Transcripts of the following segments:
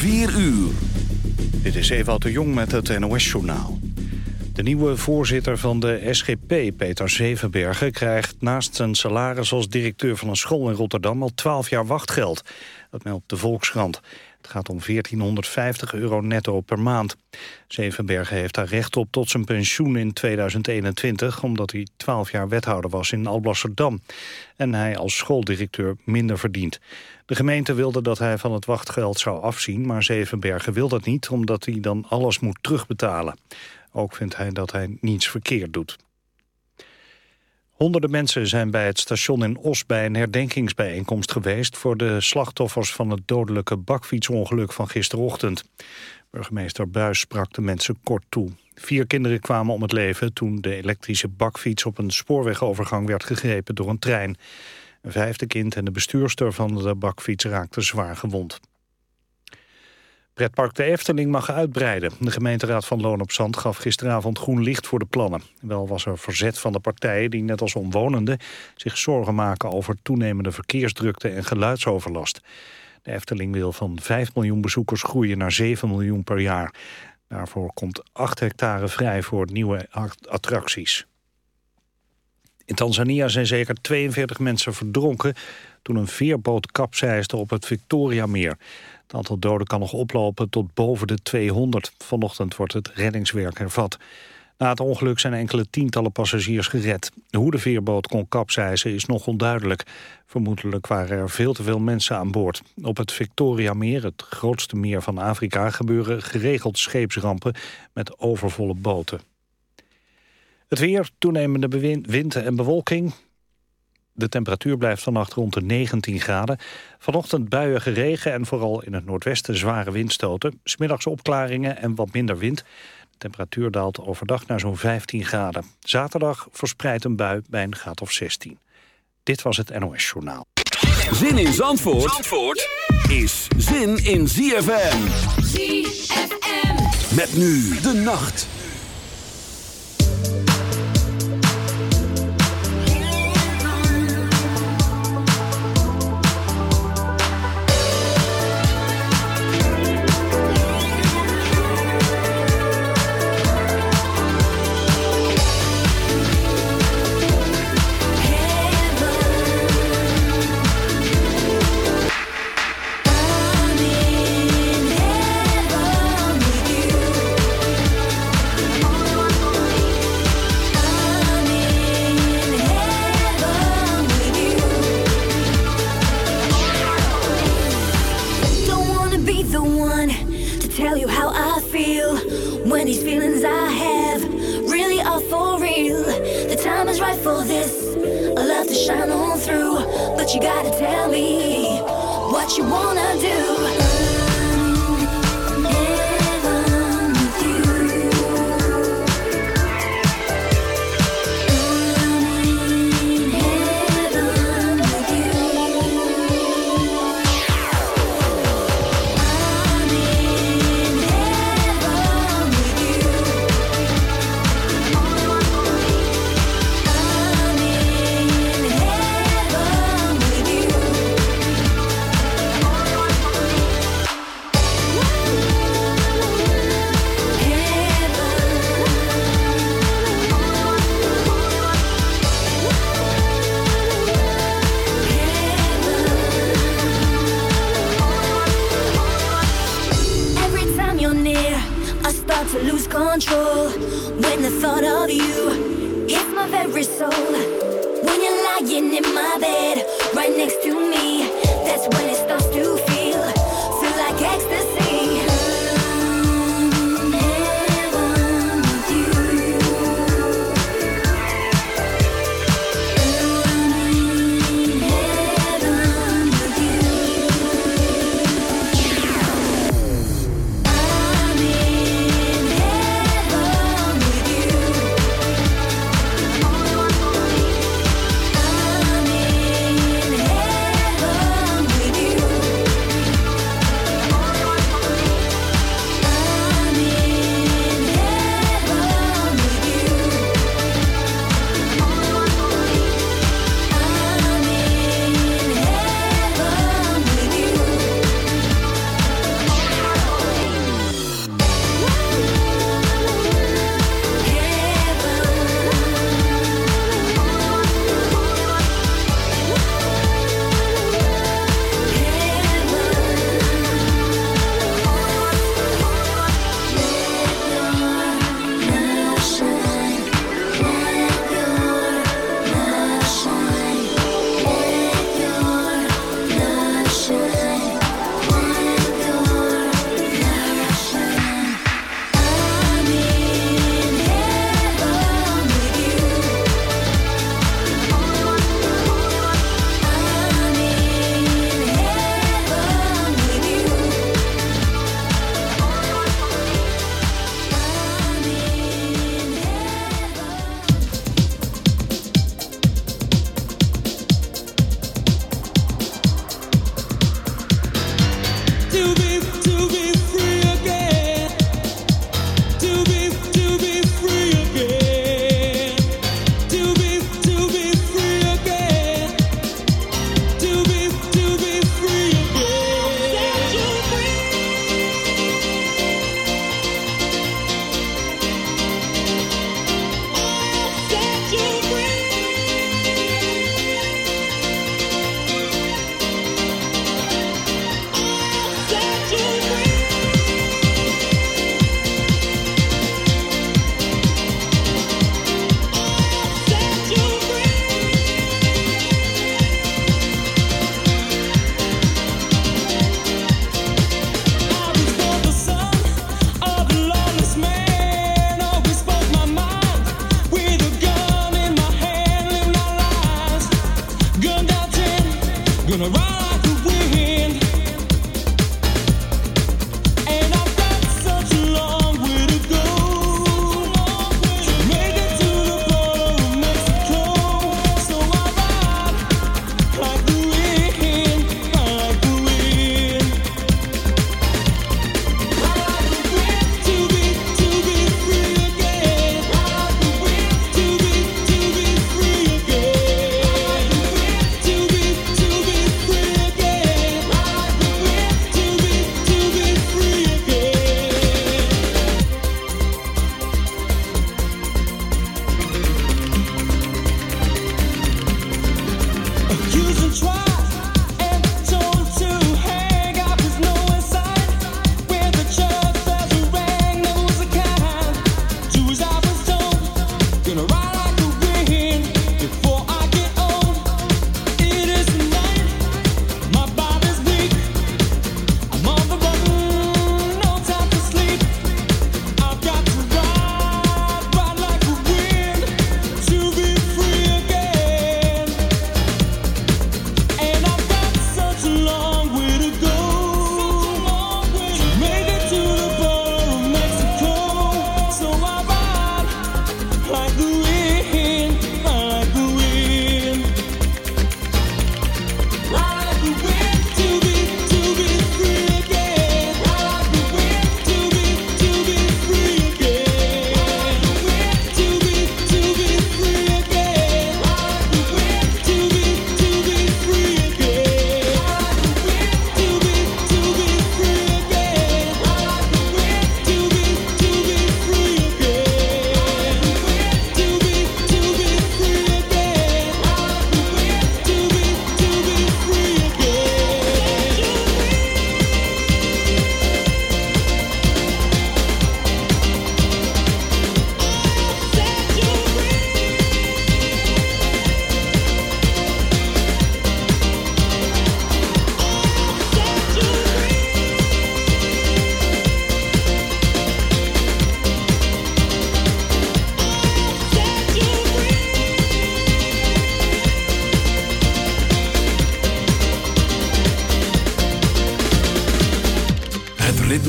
4 uur. Dit is Ewout de Jong met het NOS-journaal. De nieuwe voorzitter van de SGP, Peter Zevenbergen... krijgt naast zijn salaris als directeur van een school in Rotterdam... al 12 jaar wachtgeld. Dat meldt de Volkskrant. Het gaat om 1450 euro netto per maand. Zevenbergen heeft daar recht op tot zijn pensioen in 2021... omdat hij 12 jaar wethouder was in Alblasserdam. En hij als schooldirecteur minder verdient. De gemeente wilde dat hij van het wachtgeld zou afzien... maar Zevenbergen wil dat niet, omdat hij dan alles moet terugbetalen. Ook vindt hij dat hij niets verkeerd doet. Honderden mensen zijn bij het station in Os bij een herdenkingsbijeenkomst geweest... voor de slachtoffers van het dodelijke bakfietsongeluk van gisterochtend. Burgemeester Buis sprak de mensen kort toe. Vier kinderen kwamen om het leven toen de elektrische bakfiets... op een spoorwegovergang werd gegrepen door een trein. Een vijfde kind en de bestuurster van de bakfiets raakten zwaar gewond. Pretpark de Efteling mag uitbreiden. De gemeenteraad van Loon op Zand gaf gisteravond groen licht voor de plannen. Wel was er verzet van de partijen die net als omwonenden zich zorgen maken over toenemende verkeersdrukte en geluidsoverlast. De Efteling wil van 5 miljoen bezoekers groeien naar 7 miljoen per jaar. Daarvoor komt 8 hectare vrij voor nieuwe attracties. In Tanzania zijn zeker 42 mensen verdronken toen een veerboot kapseisde op het Victoriameer. Het aantal doden kan nog oplopen tot boven de 200. Vanochtend wordt het reddingswerk hervat. Na het ongeluk zijn enkele tientallen passagiers gered. Hoe de veerboot kon kapseizen is nog onduidelijk. Vermoedelijk waren er veel te veel mensen aan boord. Op het Victoriameer, het grootste meer van Afrika... gebeuren geregeld scheepsrampen met overvolle boten. Het weer, toenemende wind en bewolking. De temperatuur blijft vannacht rond de 19 graden. Vanochtend buiige regen en vooral in het noordwesten zware windstoten. Smiddags opklaringen en wat minder wind. De temperatuur daalt overdag naar zo'n 15 graden. Zaterdag verspreidt een bui bij een graad of 16. Dit was het NOS Journaal. Zin in Zandvoort, Zandvoort is zin in ZFM. ZFM. Met nu de nacht. to shine on through, but you gotta tell me what you wanna do.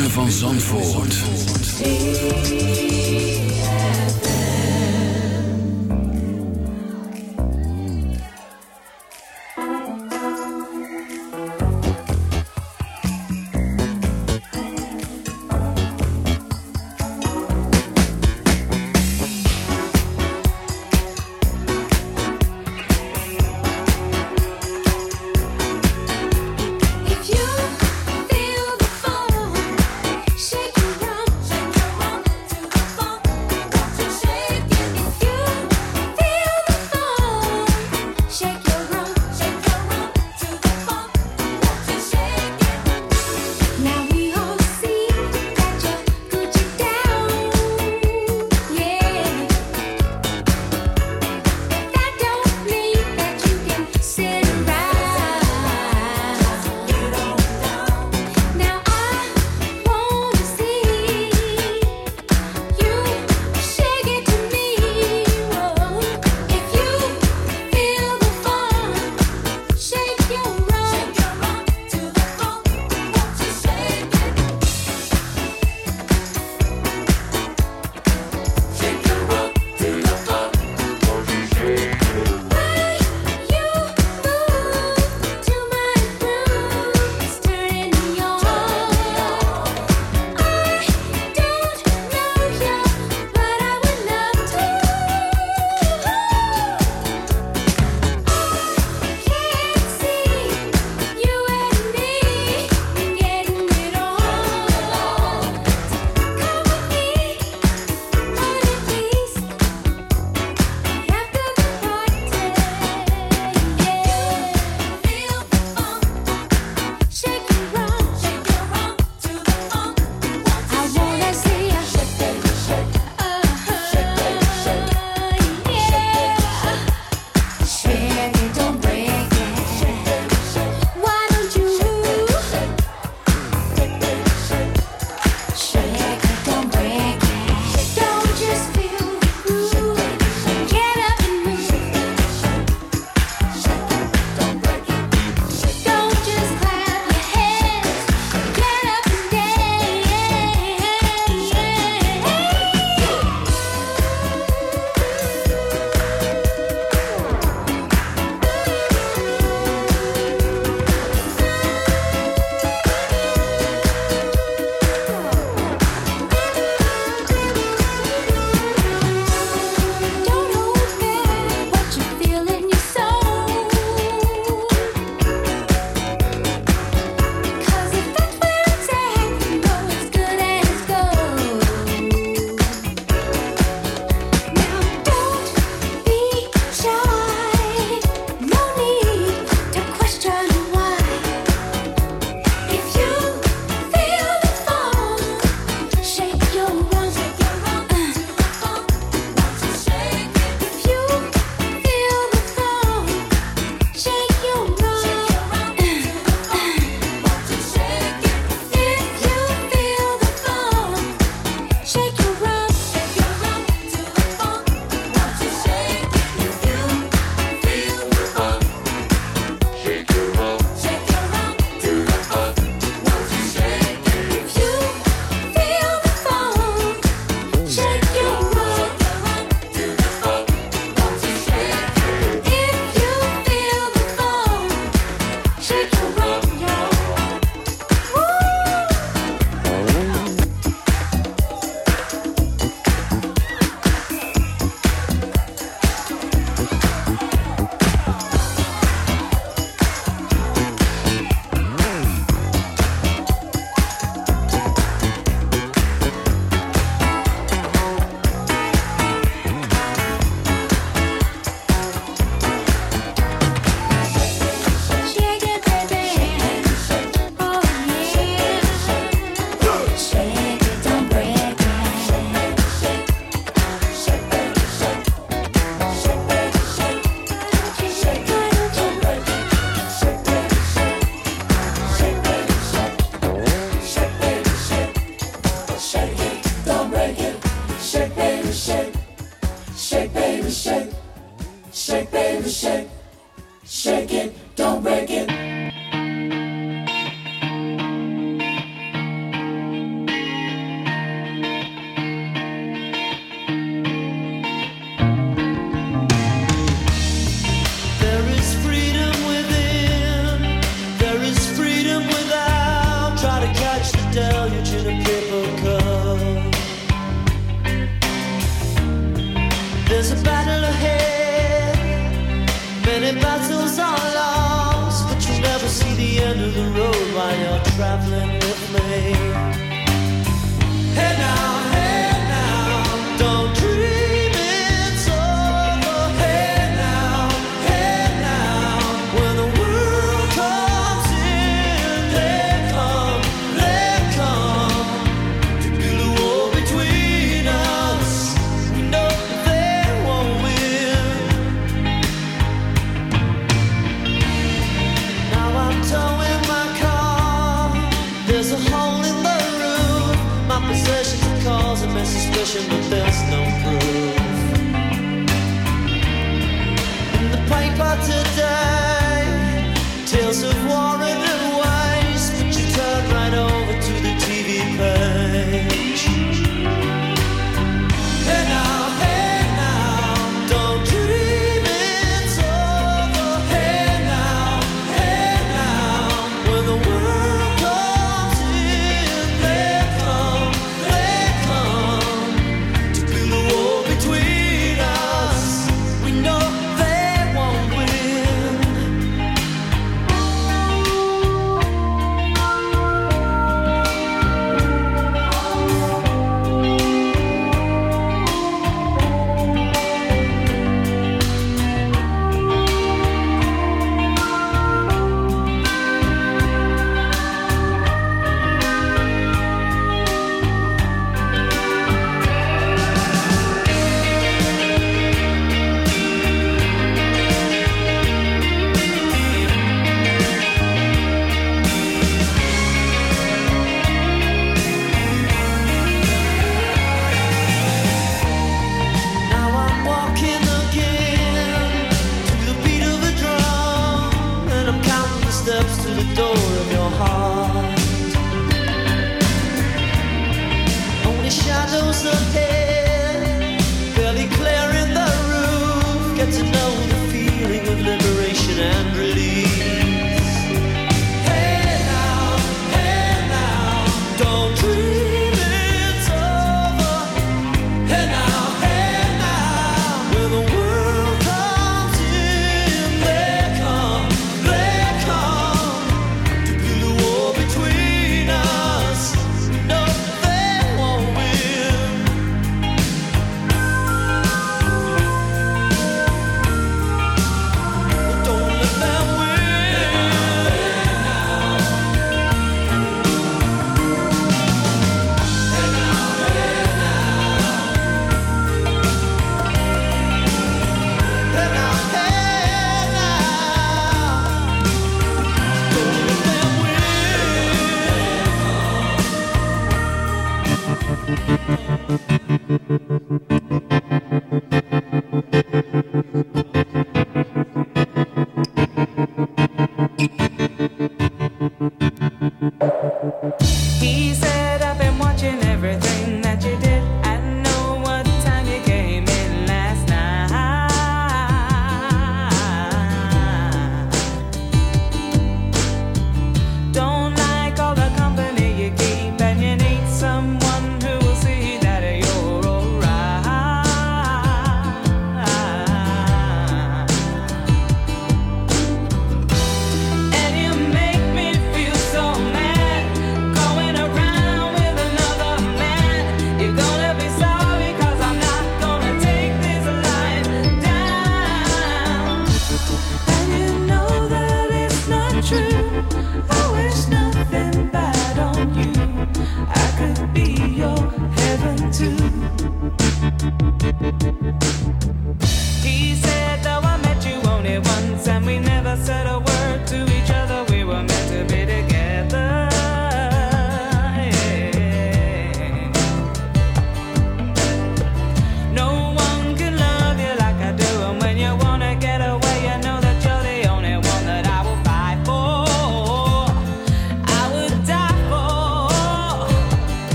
Van Zandvoort.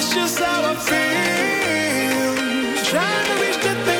That's just how I feel. Trying to reach the thing.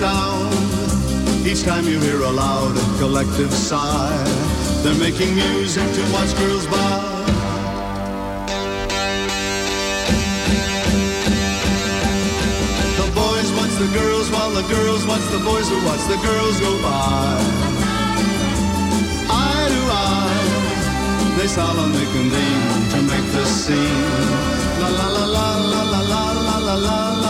Sound? Each time you hear a loud and collective sigh, they're making music to watch girls by. The boys watch the girls while the girls watch the boys who watch the girls go by. Eye to eye, they solemnly convene to make the scene. La la la la la la la la la la